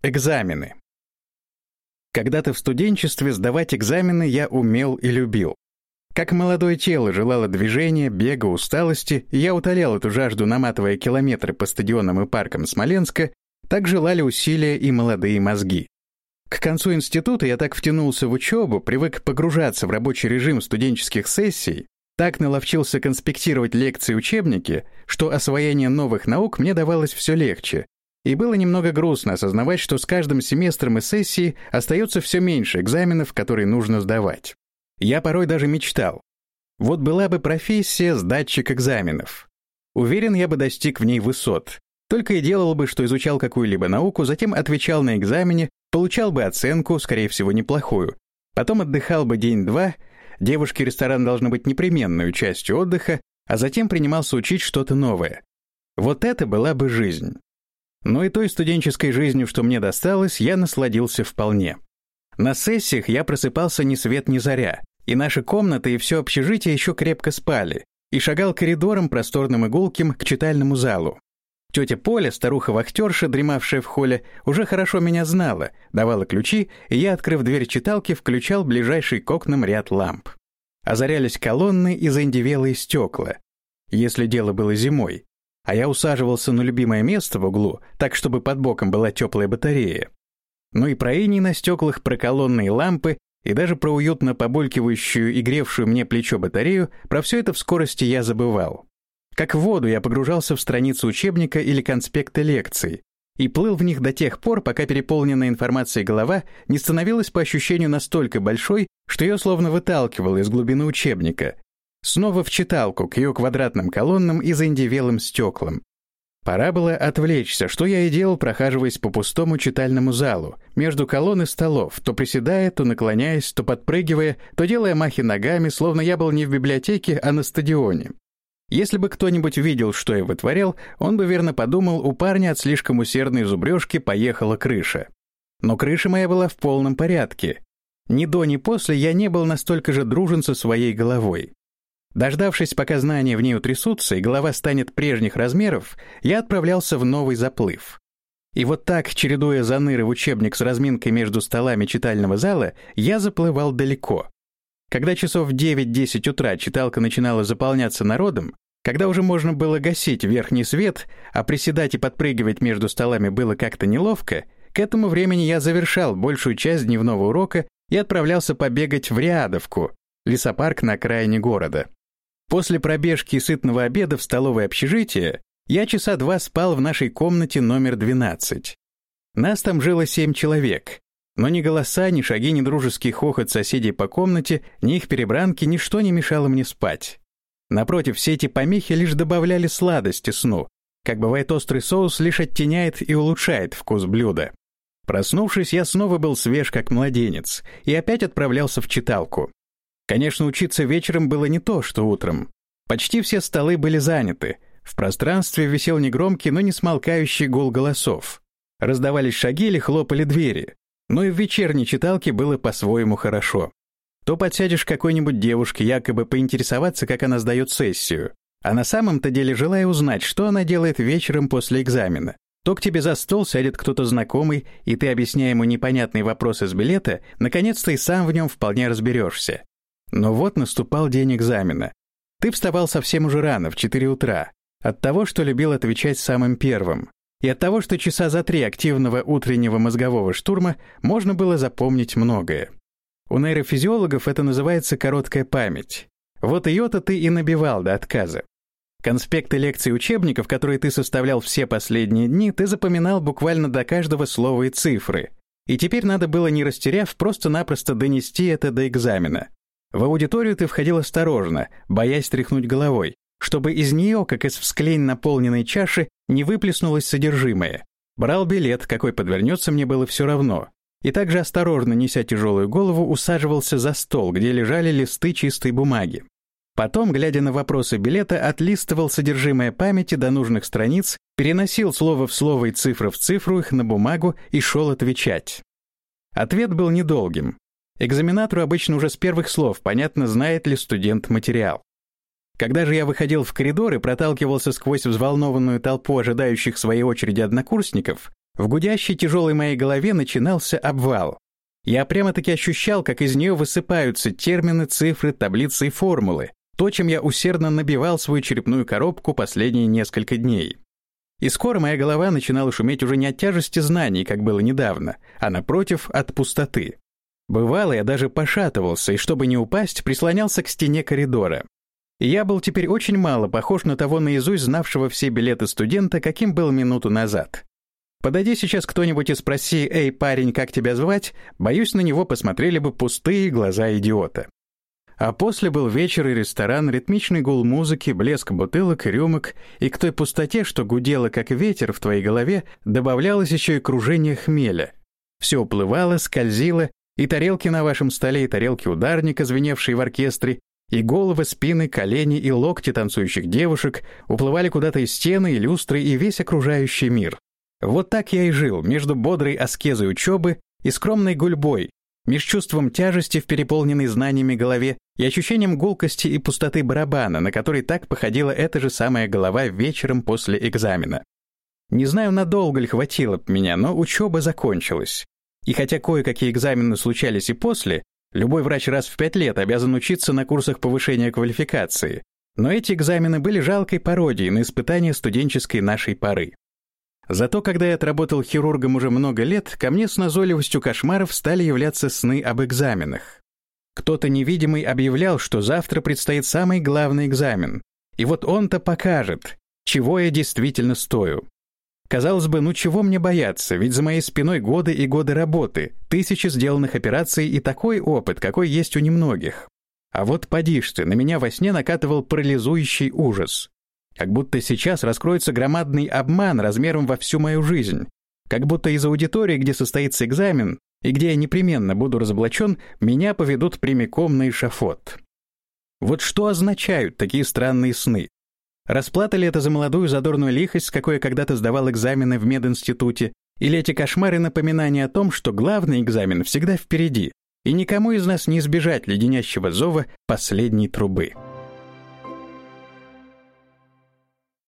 Экзамены. Когда-то в студенчестве сдавать экзамены я умел и любил. Как молодое тело желало движения, бега, усталости, я утолял эту жажду, наматывая километры по стадионам и паркам Смоленска, так желали усилия и молодые мозги. К концу института я так втянулся в учебу, привык погружаться в рабочий режим студенческих сессий, так наловчился конспектировать лекции и учебники, что освоение новых наук мне давалось все легче, и было немного грустно осознавать, что с каждым семестром и сессией остается все меньше экзаменов, которые нужно сдавать. Я порой даже мечтал. Вот была бы профессия сдатчик экзаменов. Уверен, я бы достиг в ней высот. Только и делал бы, что изучал какую-либо науку, затем отвечал на экзамене, получал бы оценку, скорее всего, неплохую. Потом отдыхал бы день-два, девушки ресторан должны быть непременной частью отдыха, а затем принимался учить что-то новое. Вот это была бы жизнь. Но и той студенческой жизнью, что мне досталось, я насладился вполне. На сессиях я просыпался ни свет ни заря, и наши комнаты и все общежитие еще крепко спали, и шагал коридором просторным и гулким к читальному залу. Тетя Поля, старуха-вахтерша, дремавшая в холле, уже хорошо меня знала, давала ключи, и я, открыв дверь читалки, включал ближайший к окнам ряд ламп. Озарялись колонны и заиндевелые стекла. Если дело было зимой, а я усаживался на любимое место в углу, так, чтобы под боком была теплая батарея. Ну и про иней на стеклах, про колонные лампы и даже про уютно побулькивающую и гревшую мне плечо батарею, про все это в скорости я забывал. Как в воду я погружался в страницу учебника или конспекты лекций и плыл в них до тех пор, пока переполненная информацией голова не становилась по ощущению настолько большой, что ее словно выталкивало из глубины учебника, Снова в читалку, к ее квадратным колоннам и заиндевелым стеклам. Пора было отвлечься, что я и делал, прохаживаясь по пустому читальному залу, между колонн и столов, то приседая, то наклоняясь, то подпрыгивая, то делая махи ногами, словно я был не в библиотеке, а на стадионе. Если бы кто-нибудь видел, что я вытворял, он бы верно подумал, у парня от слишком усердной зубрежки поехала крыша. Но крыша моя была в полном порядке. Ни до, ни после я не был настолько же дружен со своей головой. Дождавшись, пока знания в ней утрясутся и голова станет прежних размеров, я отправлялся в новый заплыв. И вот так, чередуя заныры в учебник с разминкой между столами читального зала, я заплывал далеко. Когда часов в 9-10 утра читалка начинала заполняться народом, когда уже можно было гасить верхний свет, а приседать и подпрыгивать между столами было как-то неловко, к этому времени я завершал большую часть дневного урока и отправлялся побегать в Рядовку, лесопарк на окраине города. После пробежки и сытного обеда в столовое общежитие я часа два спал в нашей комнате номер 12. Нас там жило семь человек, но ни голоса, ни шаги, ни дружеский хохот соседей по комнате, ни их перебранки, ничто не мешало мне спать. Напротив, все эти помехи лишь добавляли сладости сну, как бывает острый соус лишь оттеняет и улучшает вкус блюда. Проснувшись, я снова был свеж, как младенец, и опять отправлялся в читалку. Конечно, учиться вечером было не то, что утром. Почти все столы были заняты. В пространстве висел негромкий, но не смолкающий гул голосов. Раздавались шаги или хлопали двери. Но и в вечерней читалке было по-своему хорошо. То подсядешь к какой-нибудь девушке, якобы поинтересоваться, как она сдает сессию, а на самом-то деле желая узнать, что она делает вечером после экзамена. То к тебе за стол сядет кто-то знакомый, и ты, объясняя ему непонятные вопросы с билета, наконец-то и сам в нем вполне разберешься. Но вот наступал день экзамена. Ты вставал совсем уже рано, в 4 утра, от того, что любил отвечать самым первым, и от того, что часа за три активного утреннего мозгового штурма можно было запомнить многое. У нейрофизиологов это называется короткая память. Вот ее-то ты и набивал до отказа. Конспекты лекций учебников, которые ты составлял все последние дни, ты запоминал буквально до каждого слова и цифры. И теперь надо было, не растеряв, просто-напросто донести это до экзамена. В аудиторию ты входил осторожно, боясь тряхнуть головой, чтобы из нее, как из всклень наполненной чаши, не выплеснулось содержимое. Брал билет, какой подвернется, мне было все равно. И также осторожно, неся тяжелую голову, усаживался за стол, где лежали листы чистой бумаги. Потом, глядя на вопросы билета, отлистывал содержимое памяти до нужных страниц, переносил слово в слово и цифру в цифру их на бумагу и шел отвечать. Ответ был недолгим. Экзаменатору обычно уже с первых слов понятно, знает ли студент материал. Когда же я выходил в коридор и проталкивался сквозь взволнованную толпу ожидающих своей очереди однокурсников, В гудящей тяжелой моей голове начинался обвал. Я прямо-таки ощущал, как из нее высыпаются термины, цифры, таблицы и формулы. То, чем я усердно набивал свою черепную коробку последние несколько дней. И скоро моя голова начинала шуметь уже не от тяжести знаний, как было недавно, а, напротив, от пустоты. Бывало, я даже пошатывался, и чтобы не упасть, прислонялся к стене коридора. Я был теперь очень мало похож на того наизусть знавшего все билеты студента, каким был минуту назад. Подойди сейчас кто-нибудь и спроси, «Эй, парень, как тебя звать?» Боюсь, на него посмотрели бы пустые глаза идиота. А после был вечер и ресторан, ритмичный гул музыки, блеск бутылок и рюмок, и к той пустоте, что гудело, как ветер в твоей голове, добавлялось еще и кружение хмеля. Все уплывало, скользило, и тарелки на вашем столе, и тарелки ударника, звеневшие в оркестре, и головы, спины, колени и локти танцующих девушек уплывали куда-то из стены и люстры и весь окружающий мир. Вот так я и жил, между бодрой аскезой учебы и скромной гульбой, меж чувством тяжести в переполненной знаниями голове и ощущением гулкости и пустоты барабана, на который так походила эта же самая голова вечером после экзамена. Не знаю, надолго ли хватило б меня, но учеба закончилась. И хотя кое-какие экзамены случались и после, любой врач раз в пять лет обязан учиться на курсах повышения квалификации, но эти экзамены были жалкой пародией на испытания студенческой нашей поры. Зато когда я отработал хирургом уже много лет, ко мне с назойливостью кошмаров стали являться сны об экзаменах. Кто-то невидимый объявлял, что завтра предстоит самый главный экзамен. И вот он-то покажет, чего я действительно стою. Казалось бы, ну чего мне бояться, ведь за моей спиной годы и годы работы, тысячи сделанных операций и такой опыт, какой есть у немногих. А вот поди ты, на меня во сне накатывал парализующий ужас. Как будто сейчас раскроется громадный обман размером во всю мою жизнь. Как будто из аудитории, где состоится экзамен, и где я непременно буду разоблачен, меня поведут прямиком на эшафот. Вот что означают такие странные сны? Расплата ли это за молодую задорную лихость, с какой я когда-то сдавал экзамены в мединституте, или эти кошмары напоминания о том, что главный экзамен всегда впереди, и никому из нас не избежать леденящего зова последней трубы?